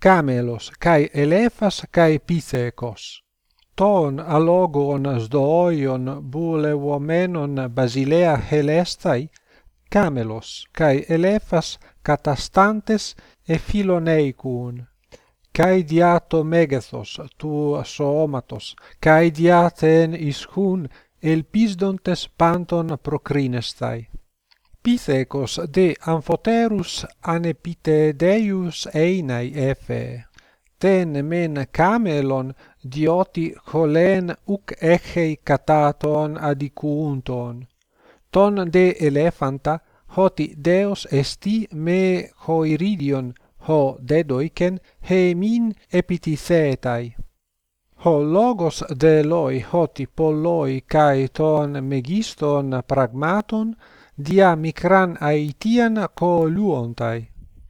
camelos kai elephas kai pisecos. Ton allogon sdoion bule womenon basilea helestai camelos kai elephas katastantes e philoneicun kai diato megathos tu somatos kai diaten ischun el pisdontes panton procrinestai. Pithecos de Amphoterus anepitedeius einai efe. Ten men camelon dioti cholen uk echei kataton adicunton. Ton de elefanta hoti deos esti me choiridion ho dedoicen hemin epitithetai. Ho logos de loi hoti polloi kai ton megiston pragmaton dia micran aetian co luontai.